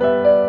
you